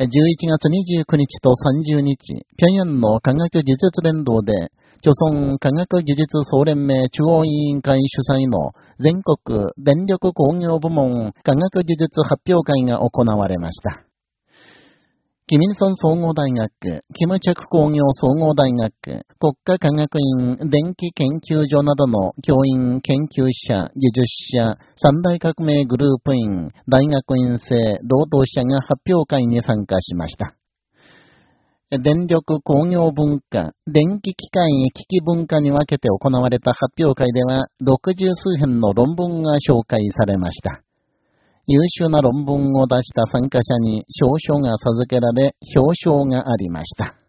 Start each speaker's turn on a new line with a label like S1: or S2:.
S1: 11月29日と30日、平壌の科学技術連動で、朝鮮科学技術総連盟中央委員会主催の全国電力工業部門科学技術発表会が行われました。キミルソン総合大学、キムチェク工業総合大学、国家科学院電気研究所などの教員、研究者、技術者、三大革命グループ員、大学院生、労働者が発表会に参加しました。電力工業文化、電気機械機器文化に分けて行われた発表会では、60数編の論文が紹介されました。優秀な論文を出した参加者に賞書が授けられ、表彰がありました。